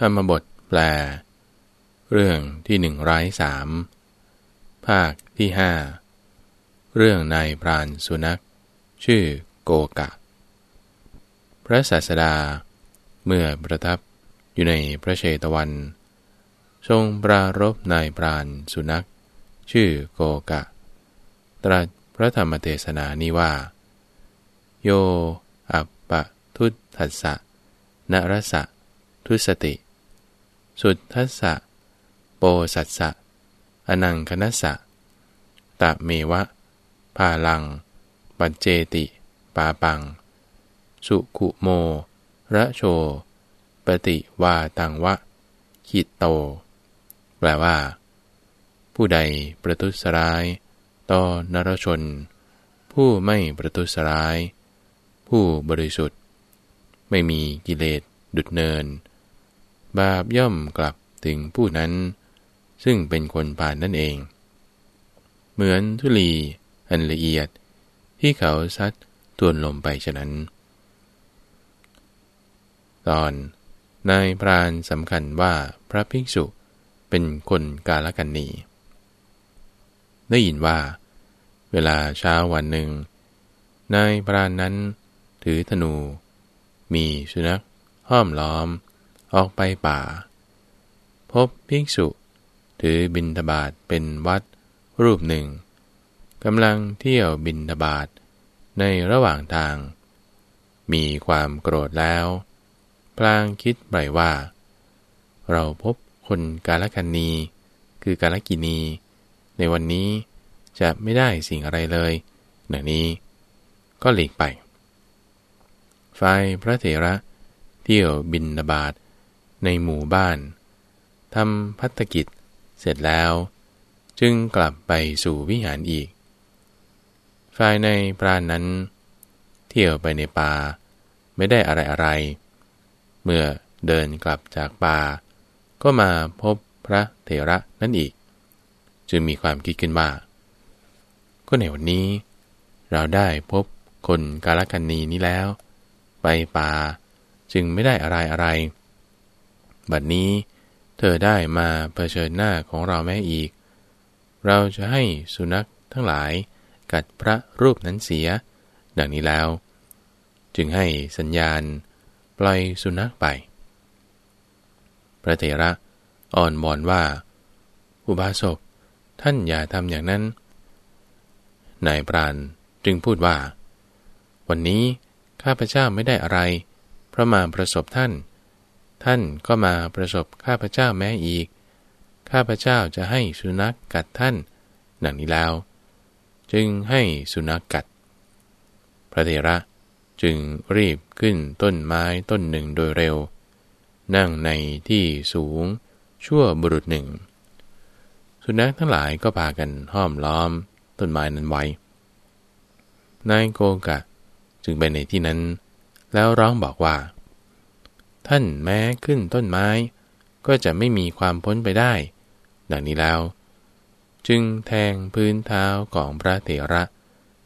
ธรรมบทแปล เรื่องที่หนึ่งร้อยสามภาคที่ห้าเรื่องนายพรานสุนัข ชื่อโกกะ พระศาสดา เมื่อประทับอยู่ในพระเชตวัน ทรงปรารบนายพรานสุนัข ชื่อโกกะ ตรัสพระธรรมเทศนานี้ว่า โย อัปปะทุตทัสสะนรสะ ทุสติ สุดทัสสะ โปสัสสะ อนังคนัสสะตะเมวะ พาลัง ปัจเจติ ปาปัง สุขุโม ระโช ปฏิวาตังวะ ขิตโต แปลว่า ผู้ใดประทุษร้าย ต่อนรชน ผู้ไม่ประทุษร้าย ผู้บริสุทธิ์ ไม่มีกิเลสดุดเนิน บาปย่อมกลับถึงผู้นั้น ซึ่งเป็นคนผ่านนั่นเอง เหมือนทุลีอันละเอียดที่เขาซัดตวนลมไปฉะนั้น ตอนนายพรานสำคัญว่าพระภิกษุเป็นคนกาลกันนีได้ยินว่า เวลาเช้าวันหนึ่ง นายพรานนั้นถือธนู มีสุนัขห้อมล้อม ออกไปป่า พบภิกษุ ถือบินทบาทเป็นวัด รูปหนึ่งกำลังเที่ยวบินทบาทในระหว่างทาง มีความโกรธแล้ว พลางคิดไปว่า เราพบคนกาลกันนีคือกาลกินี ในวันนี้จะไม่ได้สิ่งอะไรเลยหนังนี้ ก็หลีกไป ฝ่ายพระเถระ เที่ยวบินนบาต ในหมู่บ้านทำพัฒกิจเสร็จแล้ว จึงกลับไปสู่วิหารอีก ฝ่ายในปราณนั้น เที่ยวไปในป่าไม่ได้อะไรอะไร เมื่อเดินกลับจากป่า ก็มาพบพระเถระนั่นอีก จึงมีความคิดขึ้นว่า ก็ในวันนี้ เราได้พบคนกาลกันนีนี้แล้ว ไปป่าจึงไม่ได้อะไรอะไร บัดนี้ เธอได้มาเผชิญหน้าของเราแม่อีก เราจะให้สุนัขทั้งหลายกัดพระรูปนั้นเสีย ดังนี้แล้ว จึงให้สัญญาณ ปล่อยสุนัขไป พระเถระอ่อนบอนว่า อุบาสกท่านอย่าทำอย่างนั้น นายปราณจึงพูดว่า วันนี้ข้าพเจ้าไม่ได้อะไร เพราะมาประสบท่าน ท่านก็มาประสบข้าพเจ้าแม้อีก ข้าพเจ้าจะให้สุนัขกกัดท่านดังนี้แล้ว จึงให้สุนัขกกัด พระเถระจึงรีบขึ้นต้นไม้ต้นหนึ่งโดยเร็ว นั่งในที่สูงชั่วบุรุษหนึ่ง สุนัขทั้งหลายก็พากันห้อมล้อมต้นไม้นั้นไว้ นายโกกะจึงไปในที่นั้น แล้วร้องบอกว่า ท่านแม้ขึ้นต้นไม้ ก็จะไม่มีความพ้นไปได้ ดังนี้แล้ว จึงแทงพื้นเท้าของพระเถระ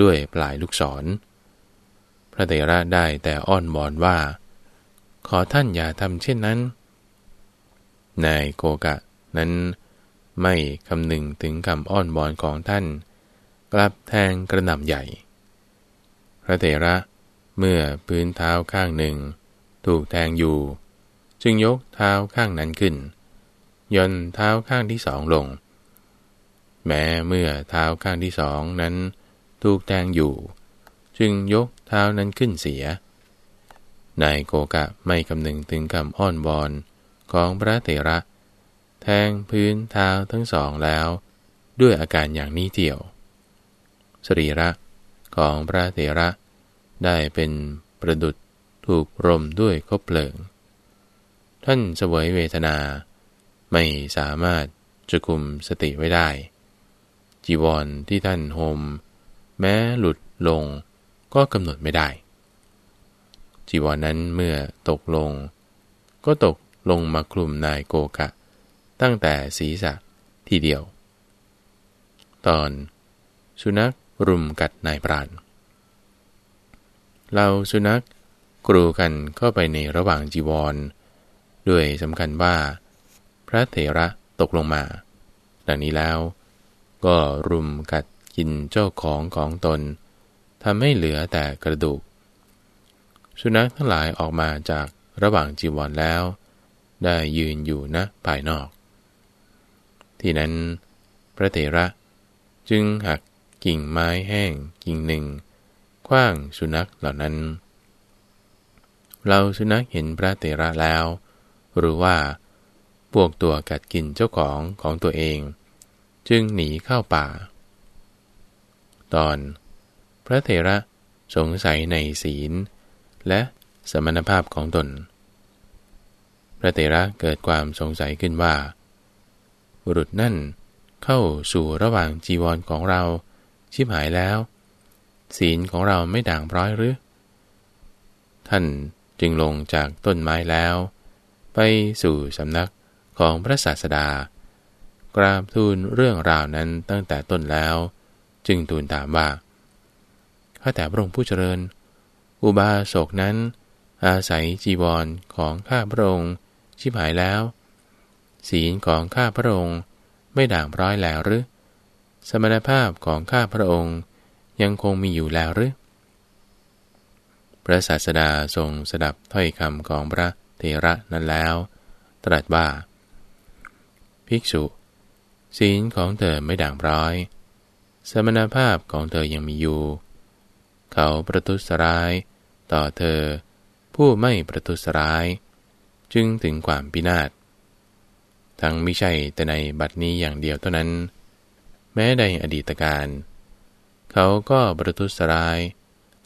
ด้วยปลายลูกศร พระเถระได้แต่อ้อนวอนว่า ขอท่านอย่าทำเช่นนั้น นายโกกะนั้นไม่คำนึงถึงคำอ้อนวอนของท่าน กลับแทงกระหน่ำใหญ่ พระเถระเมื่อพื้นเท้าข้างหนึ่ง ถูกแทงอยู่ จึงยกเท้าข้างนั้นขึ้น ย่นเท้าข้างที่สองลง แม้เมื่อเท้าข้างที่สองนั้น ถูกแทงอยู่ จึงยกเท้านั้นขึ้นเสีย นายโกกะไม่คำนึงถึงคำอ้อนวอนของพระเถระ แทงพื้นเท้าทั้งสองแล้ว ด้วยอาการอย่างนี้เที่ยว สรีระของพระเถระได้เป็นประดุด ถูกรมด้วยคบเพลิง ท่านเสวยเวทนา ไม่สามารถจะคุมสติไว้ได้ จีวรที่ท่านโฮมแม้หลุดลงก็กำหนดไม่ได้ จีวรนั้นเมื่อตกลง ก็ตกลงมาคลุมนายโกกะ ตั้งแต่ศีรษะทีเดียว ตอนสุนัขรุมกัดนายปราณเราสุนัข กรูกันเข้าไปในระหว่างจีวร ด้วยสำคัญว่า พระเถระตกลงมา ดังนี้แล้ว ก็รุมกัดกินเจ้าของของตนทำให้เหลือแต่กระดูก สุนัขทั้งหลายออกมาจากระหว่างจีวรแล้ว ได้ยืนอยู่ณภายนอก ที่นั้น พระเถระจึงหักกิ่งไม้แห้งกิ่งหนึ่งคว้างสุนัขเหล่านั้น เราสุนัขเห็นพระเถระแล้วหรือว่า พวกตัวกัดกินเจ้าของของตัวเอง จึงหนีเข้าป่า ตอน พระเถระสงสัยในศีล และสมณภาพของตน พระเถระเกิดความสงสัยขึ้นว่า บุรุษนั่นเข้าสู่ระหว่างจีวรของเราชิบหายแล้ว ศีลของเราไม่ด่างพร้อยหรือ ท่าน จึงลงจากต้นไม้แล้ว ไปสู่สำนักของพระศาสดา กราบทูลเรื่องราวนั้นตั้งแต่ต้นแล้ว จึงทูลถามว่าข้าแต่พระองค์ผู้เจริญ อุบาสกนั้น อาศัยจีวรของข้าพระองค์ชิบหายแล้ว ศีลของข้าพระองค์ไม่ด่างพร้อยแล้วหรือ สมณภาพของข้าพระองค์ยังคงมีอยู่แล้วหรือ พระศาสดาทรงสดับถ้อยคำของพระเทระนั้นแล้ว ตรัสว่า ภิกษุ ศีลของเธอไม่ด่างพร้อย สมณภาพของเธอยังมีอยู่ เขาประทุษร้าย ต่อเธอ ผู้ไม่ประทุษร้าย จึงถึงความพินาศ ทั้งไม่ใช่แต่ในบัดนี้อย่างเดียวเท่านั้น แม้ในอดีตการ เขาก็ประทุษร้าย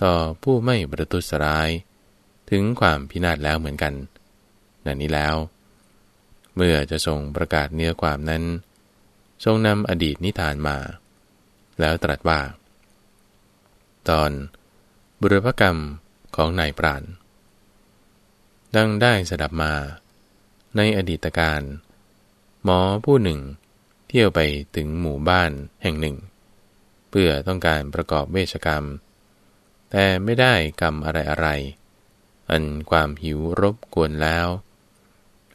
ต่อผู้ไม่ประทุษร้าย ถึงความพินาศแล้วเหมือนกันนั่นนี้แล้ว เมื่อจะทรงประกาศเนื้อความนั้น ทรงนำอดีตนิทานมา แล้วตรัสว่า ตอนบุรพกรรมของนายปราณดังได้สดับมา ในอดีตการ หมอผู้หนึ่ง เที่ยวไปถึงหมู่บ้านแห่งหนึ่ ง เพื่อต้องการประกอบเวชกรรม แต่ไม่ได้กรรมอะไรอะไร อันความหิวรบกวนแล้ว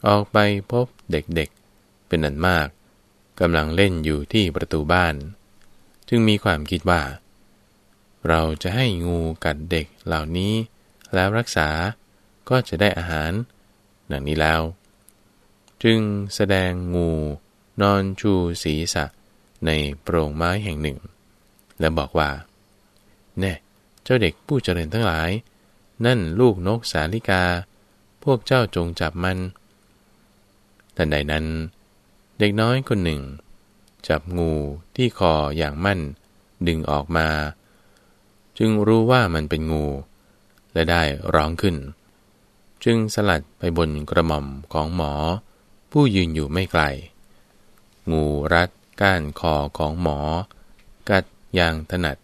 ออกไปพบเด็กๆ เป็นอันมากกำลังเล่นอยู่ที่ประตูบ้าน จึงมีความคิดว่า เราจะให้งูกัดเด็กเหล่านี้ แล้วรักษาก็จะได้อาหารดังนี้แล้ว จึงแสดงงูนอนชูศีรษะในโปร่งไม้แห่งหนึ่ง และบอกว่า แน่ จ้าเด็กผู้เจริญทั้งหลาย นั่นลูกนกสาลิกา พวกเจ้าจงจับมันทันใดนั้น เด็กน้อยคนหนึ่ง จับงูที่คออย่างมั่น ดึงออกมา จึงรู้ว่ามันเป็นงู และได้ร้องขึ้น จึงสลัดไปบนกระหม่อมของหมอ ผู้ยืนอยู่ไม่ไกล งูรัดก้านคอของหมอ กัดอย่างถนัด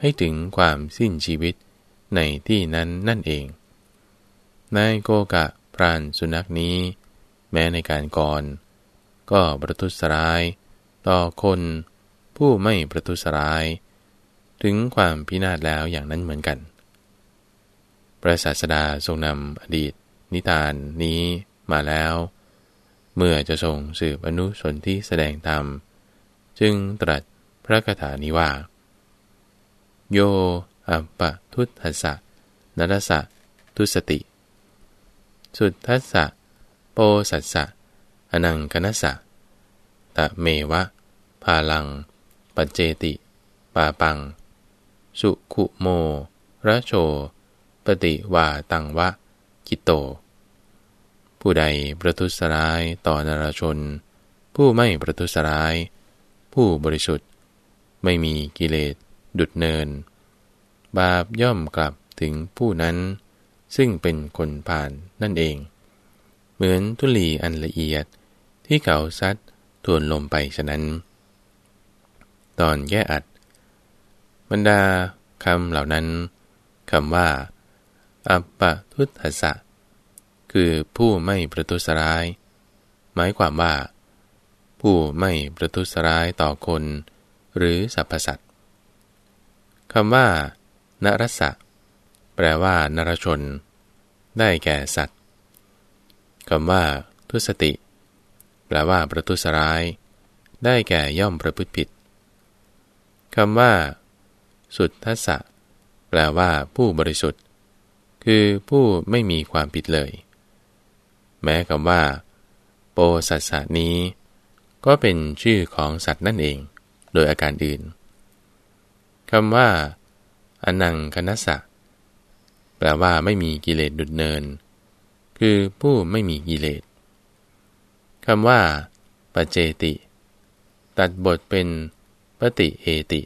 ให้ถึงความสิ้นชีวิตในที่นั้นนั่นเอง นายโกกะพรานสุนัขนี้ แม้ในการก่อน ก็ประทุษร้าย ต่อคนผู้ไม่ประทุษร้าย ถึงความพินาศแล้วอย่างนั้นเหมือนกัน พระศาสดาทรงนำอดีต นิทานนี้มาแล้ว เมื่อจะทรงสืบอนุสนที่แสดงธรรม จึงตรัสพระคาถานี้ว่า โย อัปปะทุตหัสสะนรสะ ทุสติ สุดทัสสะ โปสัสสะ อนังคนัสสะ ตะเมวะ พาลัง ปัจเจติ ปาปัง สุขุโมระโช ปฏิวาตังวะ กิโต ผู้ใดประทุษร้ายต่อนรชน ผู้ไม่ประทุษร้าย ผู้บริสุทธิ์ ไม่มีกิเลส ดุดเนิน บาปย่อมกลับถึงผู้นั้น ซึ่งเป็นคนผ่านนั่นเอง เหมือนทุลีอันละเอียดที่เขาซัดทวนลมไปฉะนั้น ตอนแก้อัด บรรดาคำเหล่านั้นคำว่า อัปปะทุตหัสะ คือผู้ไม่ประทุษร้าย หมายความว่า ผู้ไม่ประทุษร้ายต่อคน หรือสรรพสัตว คำว่านรสะแปลว่านรชน ได้แก่สัตว์คำว่า ทุสติ แปลว่าประทุษร้าย ได้แก่ย่อมประพฤติผิดคำว่า สุดทัศะแปลว่าผู้บริสุทธิ์ คือผู้ไม่มีความผิดเลย แม้คำว่า โปสัสสะนี้ ก็เป็นชื่อของสัตว์นั่นเอง โดยอาการอื่น คำว่า อนังคณสะ แปลว่าไม่มีกิเลสดุดเนิน คือผู้ไม่มีกิเลสคำว่าปเจติ ตัดบทเป็นปฏิเอติ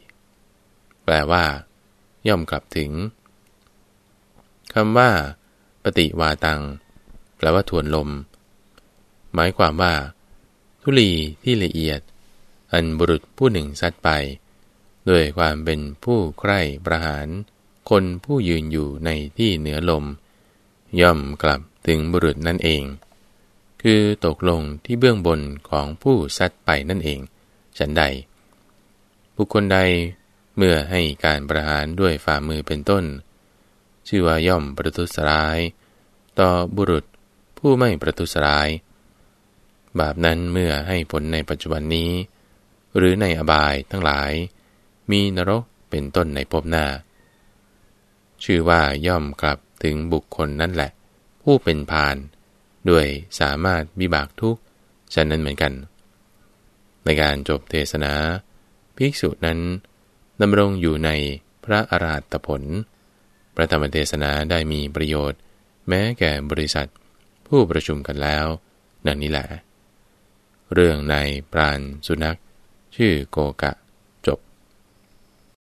แปลว่า ย่อมกลับถึงคำว่า ปฏิวาตัง แปลว่าทวนลม หมายความว่า ทุลีที่ละเอียด อันบุรุษผู้หนึ่งซัดไป ด้วยความเป็นผู้ใคร่ประหาร คนผู้ยืนอยู่ในที่เหนือลม ย่อมกลับถึงบุรุษนั่นเอง คือตกลงที่เบื้องบนของผู้ซัดไปนั่นเอง ฉันใด บุคคลใดเมื่อให้การประหารด้วยฝ่ามือเป็นต้น ชื่อว่าย่อมประทุษร้าย ต่อบุรุษผู้ไม่ประทุษร้าย บาปนั้นเมื่อให้ผลในปัจจุบันนี้ หรือในอบายทั้งหลาย มีนรกเป็นต้นในภพหน้า ชื่อว่าย่อมกลับถึงบุคคลนั่นแหละ ผู้เป็นพาน ด้วยสามารถวิบากทุกฉะนั้นเหมือนกัน ในการจบเทศนา ภิกษุนั้นดำรงอยู่ในพระอาราตผล พระธรรมเทศนาได้มีประโยชน์ แม้แก่บริษัทผู้ประชุมกันแล้วดังนี้แหละ เรื่องในปราณสุนัขชื่อโกกะ